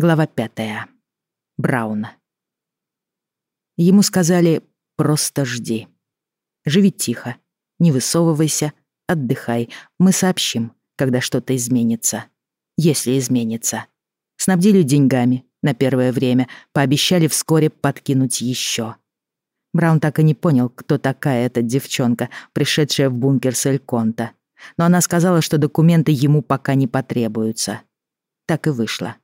Глава пятая. Браун. Ему сказали «просто жди». Живи тихо, не высовывайся, отдыхай. Мы сообщим, когда что-то изменится. Если изменится. Снабдили деньгами на первое время, пообещали вскоре подкинуть еще. Браун так и не понял, кто такая эта девчонка, пришедшая в бункер с Эльконта. Но она сказала, что документы ему пока не потребуются. Так и вышло.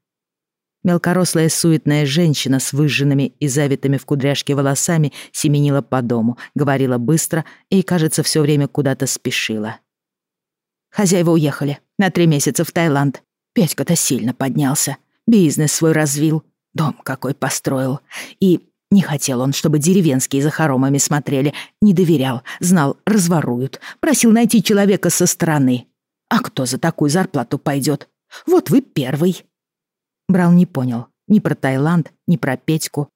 Мелкорослая суетная женщина с выжженными и завитыми в кудряшке волосами семенила по дому, говорила быстро и, кажется, все время куда-то спешила. Хозяева уехали на три месяца в Таиланд. Петька-то сильно поднялся, бизнес свой развил, дом какой построил. И не хотел он, чтобы деревенские за хоромами смотрели, не доверял, знал, разворуют, просил найти человека со стороны. А кто за такую зарплату пойдет? Вот вы первый. Браун не понял ни про Таиланд, ни про Петьку,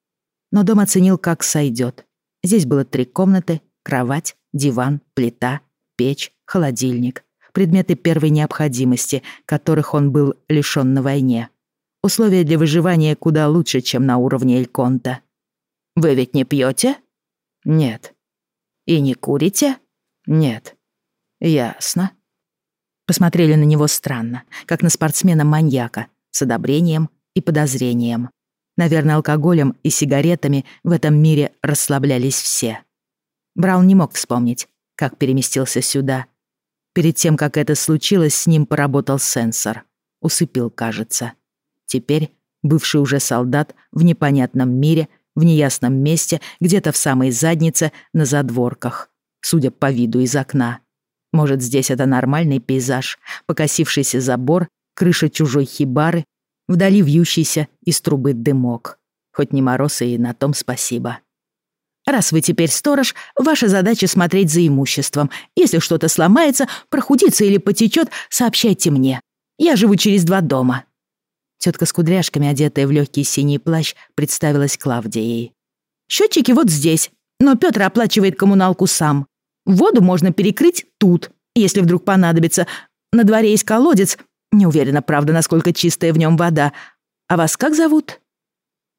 но дом оценил как сойдет. Здесь было три комнаты, кровать, диван, плита, печь, холодильник. Предметы первой необходимости, которых он был лишён на войне. Условия для выживания куда лучше, чем на уровне Эльконта. «Вы ведь не пьете? «Нет». «И не курите?» «Нет». «Ясно». Посмотрели на него странно, как на спортсмена-маньяка, с одобрением и подозрением. Наверное, алкоголем и сигаретами в этом мире расслаблялись все. Браун не мог вспомнить, как переместился сюда. Перед тем, как это случилось, с ним поработал сенсор. Усыпил, кажется. Теперь бывший уже солдат в непонятном мире, в неясном месте, где-то в самой заднице, на задворках, судя по виду из окна. Может, здесь это нормальный пейзаж, покосившийся забор крыша чужой хибары, вдали вьющийся из трубы дымок. Хоть не мороз, и на том спасибо. Раз вы теперь сторож, ваша задача смотреть за имуществом. Если что-то сломается, прохудится или потечет, сообщайте мне. Я живу через два дома». Тетка с кудряшками, одетая в легкий синий плащ, представилась Клавдией. «Счетчики вот здесь, но Петр оплачивает коммуналку сам. Воду можно перекрыть тут, если вдруг понадобится. На дворе есть колодец, не уверена, правда, насколько чистая в нем вода. А вас как зовут?»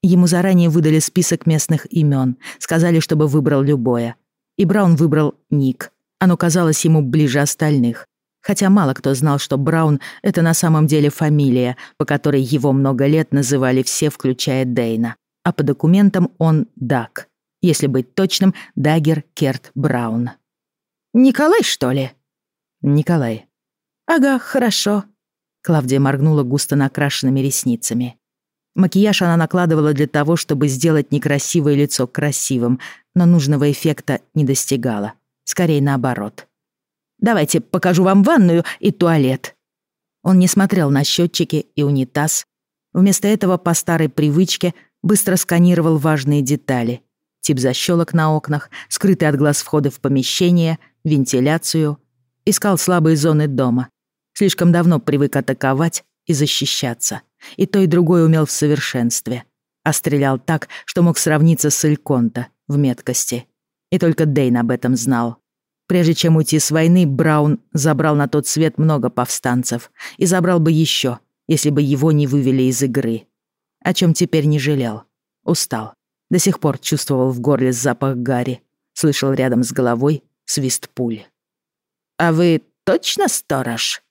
Ему заранее выдали список местных имен, сказали, чтобы выбрал любое. И Браун выбрал Ник. Оно казалось ему ближе остальных. Хотя мало кто знал, что Браун — это на самом деле фамилия, по которой его много лет называли все, включая Дейна. А по документам он Дак. Если быть точным, Дагер Керт Браун. «Николай, что ли?» «Николай». «Ага, хорошо», Клавдия моргнула густо накрашенными ресницами. Макияж она накладывала для того, чтобы сделать некрасивое лицо красивым, но нужного эффекта не достигала. Скорее наоборот. «Давайте покажу вам ванную и туалет». Он не смотрел на счетчики и унитаз. Вместо этого по старой привычке быстро сканировал важные детали. Тип защелок на окнах, скрытый от глаз входы в помещение, вентиляцию. Искал слабые зоны дома, Слишком давно привык атаковать и защищаться. И то, и другое умел в совершенстве. А стрелял так, что мог сравниться с Эльконта в меткости. И только Дейн об этом знал. Прежде чем уйти с войны, Браун забрал на тот свет много повстанцев. И забрал бы еще, если бы его не вывели из игры. О чем теперь не жалел. Устал. До сих пор чувствовал в горле запах гари. Слышал рядом с головой свист пуль. «А вы точно сторож?»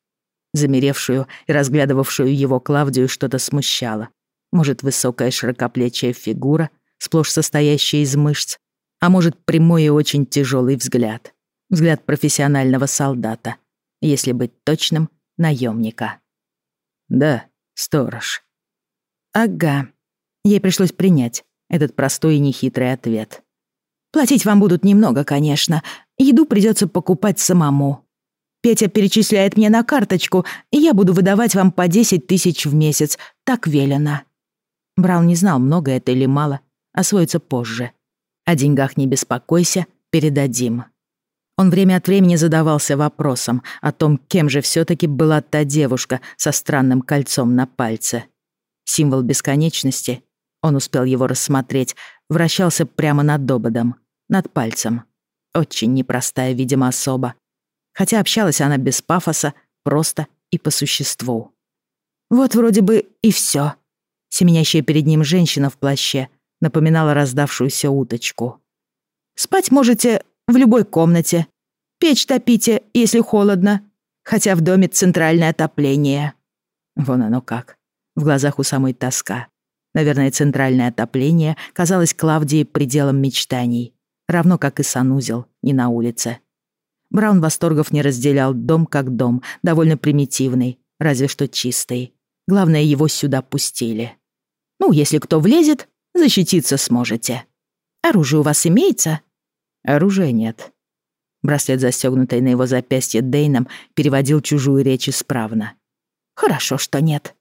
Замеревшую и разглядывавшую его Клавдию что-то смущало. Может, высокая широкоплечья фигура, сплошь состоящая из мышц, а может, прямой и очень тяжелый взгляд. Взгляд профессионального солдата. Если быть точным, наемника. «Да, сторож». «Ага». Ей пришлось принять этот простой и нехитрый ответ. «Платить вам будут немного, конечно. Еду придется покупать самому. Петя перечисляет мне на карточку, и я буду выдавать вам по 10 тысяч в месяц. Так велено». Браун не знал, много это или мало, освоится позже. О деньгах не беспокойся, передадим. Он время от времени задавался вопросом о том, кем же все таки была та девушка со странным кольцом на пальце. Символ бесконечности, он успел его рассмотреть, вращался прямо над ободом, над пальцем. Очень непростая, видимо, особа, хотя общалась она без пафоса, просто и по существу. Вот вроде бы и все. Семенящая перед ним женщина в плаще напоминала раздавшуюся уточку. «Спать можете в любой комнате. Печь топите, если холодно, хотя в доме центральное отопление». Вон оно как. В глазах у самой тоска. Наверное, центральное отопление казалось Клавдии пределом мечтаний, равно как и санузел, не на улице. Браун восторгов не разделял дом как дом, довольно примитивный, разве что чистый. Главное, его сюда пустили. Ну, если кто влезет, защититься сможете. Оружие у вас имеется? Оружия нет. Браслет, застегнутый на его запястье Дейном, переводил чужую речь исправно. Хорошо, что нет.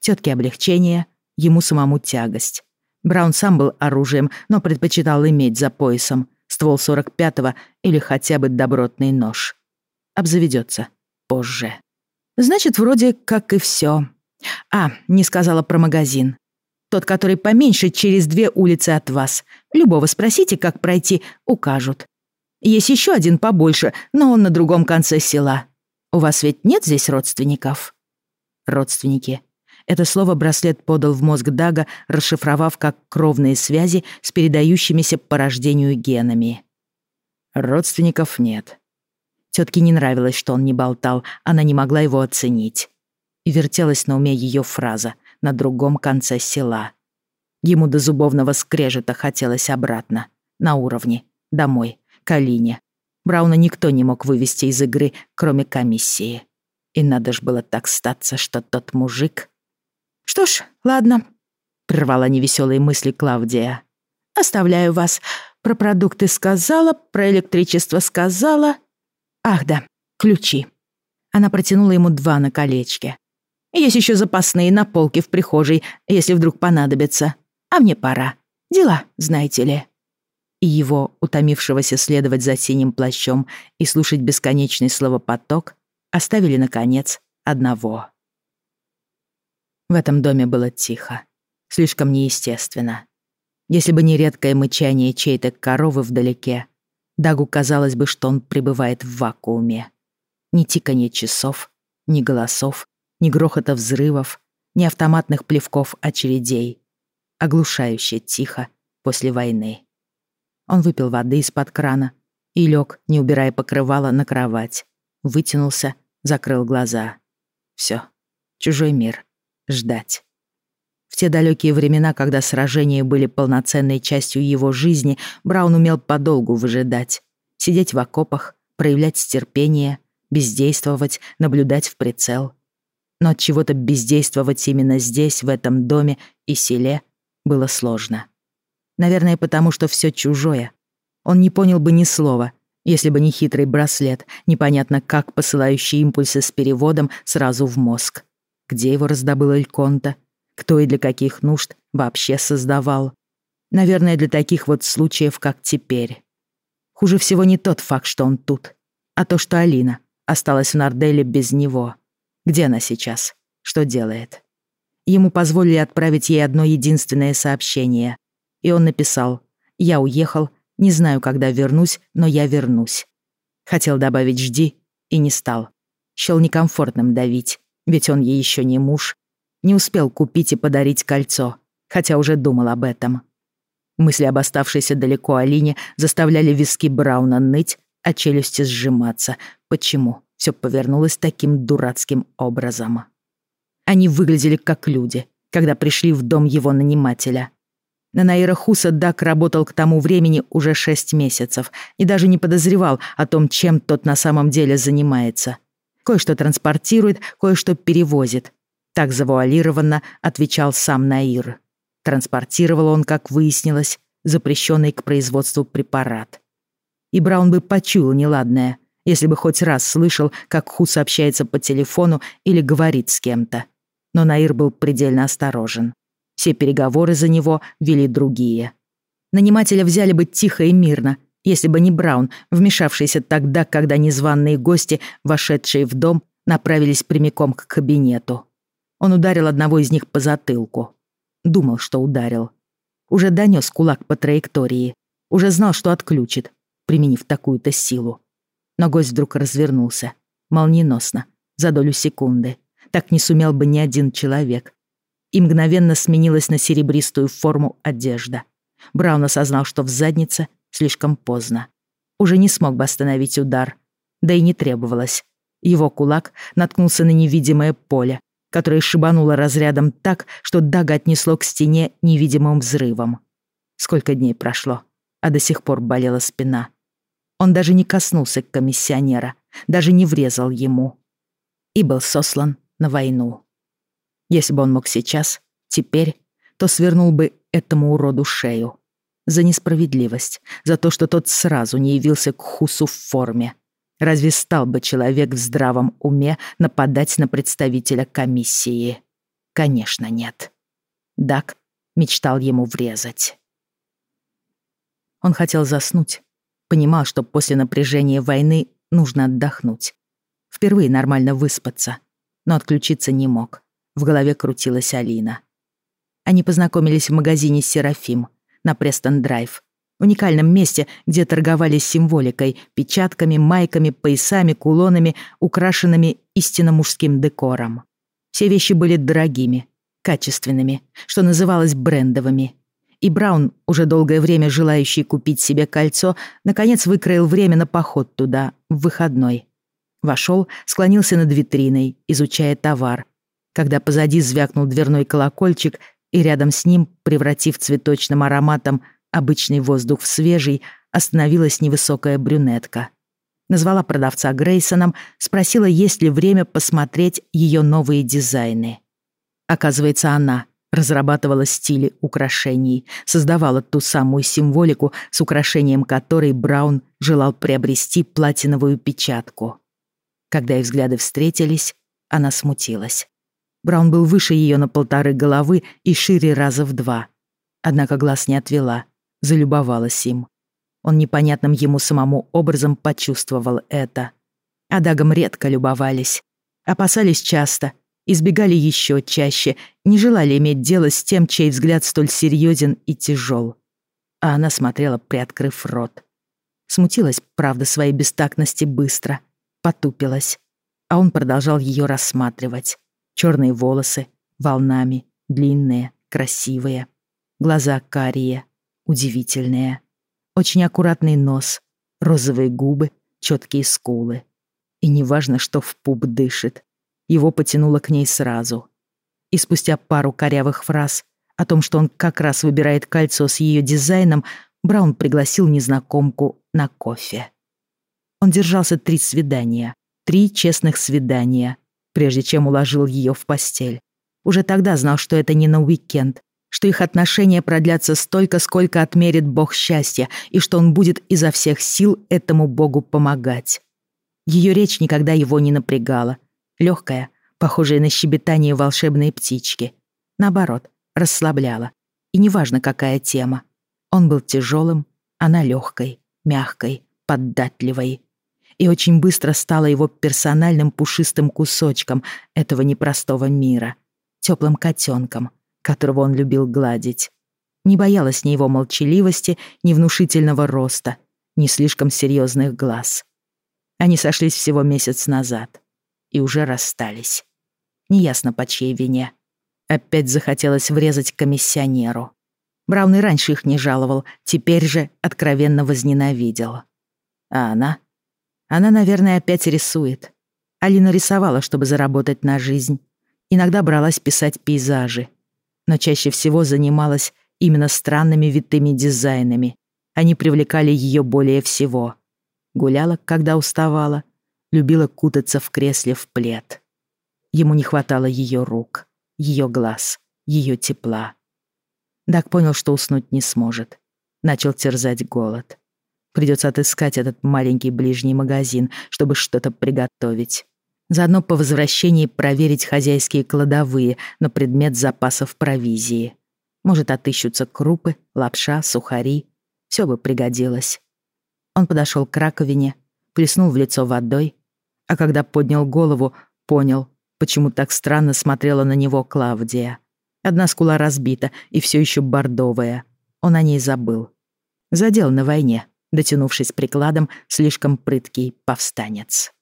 Тетке облегчение, ему самому тягость. Браун сам был оружием, но предпочитал иметь за поясом ствол 45-го или хотя бы добротный нож. Обзаведется позже. Значит, вроде как и все. А, не сказала про магазин. Тот, который поменьше, через две улицы от вас. Любого спросите, как пройти, укажут. Есть еще один побольше, но он на другом конце села. У вас ведь нет здесь родственников? Родственники. Это слово браслет подал в мозг Дага, расшифровав как кровные связи с передающимися по рождению генами. Родственников нет. Тетке не нравилось, что он не болтал, она не могла его оценить. И вертелась на уме ее фраза на другом конце села. Ему до зубовного скрежета хотелось обратно, на уровне, домой, к Алине. Брауна никто не мог вывести из игры, кроме комиссии. И надо ж было так статься, что тот мужик... «Что ж, ладно», — прервала невеселые мысли Клавдия. «Оставляю вас. Про продукты сказала, про электричество сказала. Ах да, ключи». Она протянула ему два на колечке. «Есть еще запасные на полке в прихожей, если вдруг понадобится. А мне пора. Дела, знаете ли». И его, утомившегося следовать за синим плащом и слушать бесконечный словопоток, оставили, наконец, одного. В этом доме было тихо. Слишком неестественно. Если бы не редкое мычание чьей-то коровы вдалеке, Дагу казалось бы, что он пребывает в вакууме. Ни тиканье часов, ни голосов, ни грохота взрывов, ни автоматных плевков очередей. Оглушающе тихо после войны. Он выпил воды из-под крана и лег, не убирая покрывала, на кровать. Вытянулся, закрыл глаза. Все, чужой мир ждать. В те далекие времена, когда сражения были полноценной частью его жизни, Браун умел подолгу выжидать. Сидеть в окопах, проявлять терпение, бездействовать, наблюдать в прицел. Но от чего-то бездействовать именно здесь, в этом доме и селе, было сложно. Наверное, потому что все чужое. Он не понял бы ни слова, если бы не хитрый браслет, непонятно как посылающий импульсы с переводом сразу в мозг где его раздобыл Эльконта, кто и для каких нужд вообще создавал. Наверное, для таких вот случаев, как теперь. Хуже всего не тот факт, что он тут, а то, что Алина осталась в Нарделе без него. Где она сейчас? Что делает? Ему позволили отправить ей одно единственное сообщение. И он написал «Я уехал, не знаю, когда вернусь, но я вернусь». Хотел добавить «жди» и не стал. Счел некомфортным давить ведь он ей еще не муж. Не успел купить и подарить кольцо, хотя уже думал об этом. Мысли об оставшейся далеко Алине заставляли виски Брауна ныть, а челюсти сжиматься. Почему все повернулось таким дурацким образом? Они выглядели как люди, когда пришли в дом его нанимателя. На Наира Хуса Дак работал к тому времени уже шесть месяцев и даже не подозревал о том, чем тот на самом деле занимается. Кое-что транспортирует, кое-что перевозит. Так завуалированно отвечал сам Наир. Транспортировал он, как выяснилось, запрещенный к производству препарат. И Браун бы почуял неладное, если бы хоть раз слышал, как Хус общается по телефону или говорит с кем-то. Но Наир был предельно осторожен. Все переговоры за него вели другие. Нанимателя взяли бы тихо и мирно, если бы не Браун, вмешавшийся тогда, когда незваные гости, вошедшие в дом, направились прямиком к кабинету. Он ударил одного из них по затылку. Думал, что ударил. Уже донес кулак по траектории. Уже знал, что отключит, применив такую-то силу. Но гость вдруг развернулся. Молниеносно. За долю секунды. Так не сумел бы ни один человек. и мгновенно сменилась на серебристую форму одежда. Браун осознал, что в заднице слишком поздно. Уже не смог бы остановить удар, да и не требовалось. Его кулак наткнулся на невидимое поле, которое шибануло разрядом так, что Дага отнесло к стене невидимым взрывом. Сколько дней прошло, а до сих пор болела спина. Он даже не коснулся комиссионера, даже не врезал ему. И был сослан на войну. Если бы он мог сейчас, теперь, то свернул бы этому уроду шею. За несправедливость, за то, что тот сразу не явился к Хусу в форме. Разве стал бы человек в здравом уме нападать на представителя комиссии? Конечно, нет. Дак мечтал ему врезать. Он хотел заснуть, понимал, что после напряжения войны нужно отдохнуть. Впервые нормально выспаться, но отключиться не мог. В голове крутилась Алина. Они познакомились в магазине «Серафим» на Престон-Драйв, уникальном месте, где торговали символикой, печатками, майками, поясами, кулонами, украшенными истинно мужским декором. Все вещи были дорогими, качественными, что называлось брендовыми. И Браун, уже долгое время желающий купить себе кольцо, наконец выкроил время на поход туда, в выходной. Вошел, склонился над витриной, изучая товар. Когда позади звякнул дверной колокольчик, и рядом с ним, превратив цветочным ароматом обычный воздух в свежий, остановилась невысокая брюнетка. Назвала продавца Грейсоном, спросила, есть ли время посмотреть ее новые дизайны. Оказывается, она разрабатывала стили украшений, создавала ту самую символику, с украшением которой Браун желал приобрести платиновую печатку. Когда их взгляды встретились, она смутилась. Браун был выше ее на полторы головы и шире раза в два. Однако глаз не отвела, залюбовалась им. Он непонятным ему самому образом почувствовал это. А Дагом редко любовались. Опасались часто, избегали еще чаще, не желали иметь дело с тем, чей взгляд столь серьезен и тяжел. А она смотрела, приоткрыв рот. Смутилась, правда, своей бестактности быстро, потупилась. А он продолжал ее рассматривать. Черные волосы, волнами, длинные, красивые. Глаза карие, удивительные. Очень аккуратный нос, розовые губы, четкие скулы. И неважно, что в пуп дышит. Его потянуло к ней сразу. И спустя пару корявых фраз о том, что он как раз выбирает кольцо с ее дизайном, Браун пригласил незнакомку на кофе. Он держался три свидания, три честных свидания, прежде чем уложил ее в постель. Уже тогда знал, что это не на уикенд, что их отношения продлятся столько, сколько отмерит Бог счастья, и что он будет изо всех сил этому Богу помогать. Ее речь никогда его не напрягала. Легкая, похожая на щебетание волшебной птички. Наоборот, расслабляла. И неважно, какая тема. Он был тяжелым, она легкой, мягкой, поддатливой. И очень быстро стала его персональным пушистым кусочком этого непростого мира. Теплым котенком, которого он любил гладить. Не боялась ни его молчаливости, ни внушительного роста, ни слишком серьезных глаз. Они сошлись всего месяц назад и уже расстались. Неясно, по чьей вине. Опять захотелось врезать комиссионеру. Браун и раньше их не жаловал, теперь же откровенно возненавидел. А она? Она, наверное, опять рисует. Алина рисовала, чтобы заработать на жизнь. Иногда бралась писать пейзажи но чаще всего занималась именно странными витыми дизайнами. Они привлекали ее более всего. Гуляла, когда уставала, любила кутаться в кресле в плед. Ему не хватало ее рук, ее глаз, ее тепла. Дак понял, что уснуть не сможет. Начал терзать голод. Придется отыскать этот маленький ближний магазин, чтобы что-то приготовить. Заодно по возвращении проверить хозяйские кладовые на предмет запасов провизии. Может, отыщутся крупы, лапша, сухари. Все бы пригодилось. Он подошел к раковине, плеснул в лицо водой, а когда поднял голову, понял, почему так странно смотрела на него Клавдия. Одна скула разбита и все еще бордовая. Он о ней забыл. Задел на войне, дотянувшись прикладом, слишком прыткий повстанец.